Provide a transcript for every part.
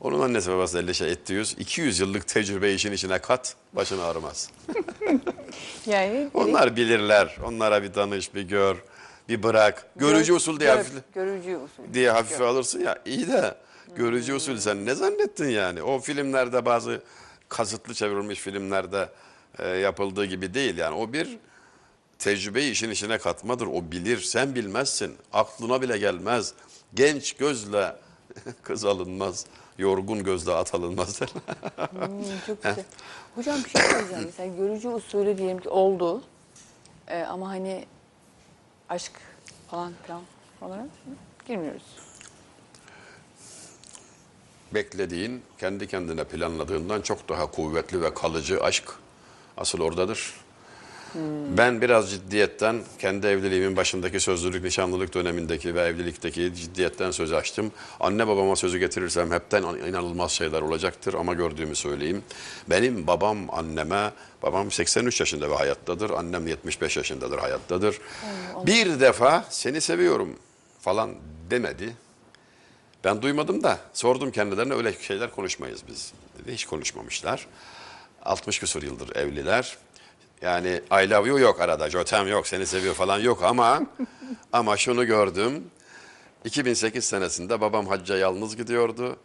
Onun annesi babası 50 şey etti 100. 200 yıllık tecrübe işin içine kat, başın ağrımaz. Yani Onlar bilirler. Onlara bir danış, bir gör, bir bırak. Görücü Gör- usul diye hafif, Görücü usul. diye hafife alırsın ya. iyi de görücü usul sen ne zannettin yani? O filmlerde bazı kasıtlı çevrilmiş filmlerde e, yapıldığı gibi değil yani. O bir tecrübeyi işin içine katmadır. O bilir, sen bilmezsin. Aklına bile gelmez. Genç gözle kız alınmaz. Yorgun gözle at alınmaz derler. Hmm, çok güzel. Hocam bir şey söyleyeceğim. Mesela görücü usulü diyelim ki oldu. Ee, ama hani aşk falan filan onlara girmiyoruz. beklediğin, kendi kendine planladığından çok daha kuvvetli ve kalıcı aşk asıl oradadır. Ben biraz ciddiyetten, kendi evliliğimin başındaki sözlülük, nişanlılık dönemindeki ve evlilikteki ciddiyetten söz açtım. Anne babama sözü getirirsem hepten inanılmaz şeyler olacaktır ama gördüğümü söyleyeyim. Benim babam anneme, babam 83 yaşında ve hayattadır, annem 75 yaşındadır, hayattadır. Bir defa seni seviyorum falan demedi. Ben duymadım da sordum kendilerine öyle şeyler konuşmayız biz. Dedi, hiç konuşmamışlar. 60 küsur yıldır evliler. Yani I love you yok arada, Jotem yok, seni seviyor falan yok ama ama şunu gördüm. 2008 senesinde babam hacca yalnız gidiyordu.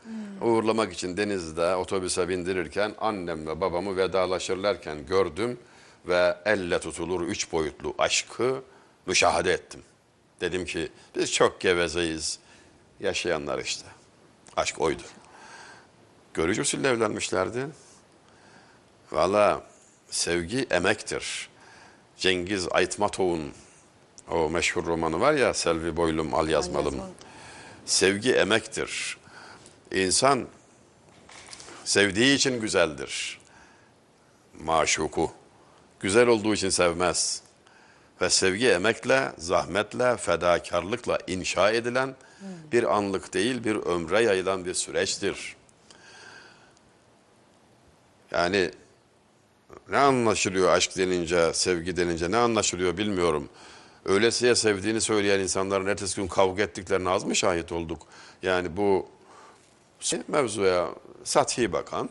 Uğurlamak için denizde otobüse bindirirken annem ve babamı vedalaşırlarken gördüm ve elle tutulur üç boyutlu aşkı müşahede ettim. Dedim ki biz çok gevezeyiz. Yaşayanlar işte. Aşk oydu. Görücü usulü evlenmişlerdi. Valla sevgi emektir. Cengiz Aytmatov'un o meşhur romanı var ya Selvi Boylum Al Yazmalım. Sevgi emektir. İnsan sevdiği için güzeldir. Maşuku. Güzel olduğu için sevmez. Ve sevgi emekle, zahmetle, fedakarlıkla inşa edilen bir anlık değil bir ömre yayılan bir süreçtir. Yani ne anlaşılıyor aşk denince, sevgi denince ne anlaşılıyor bilmiyorum. Öylesiye sevdiğini söyleyen insanların ertesi gün kavga ettiklerine az mı şahit olduk? Yani bu mevzuya sathi bakan,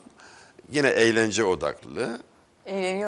yine eğlence odaklı, Eğleniyor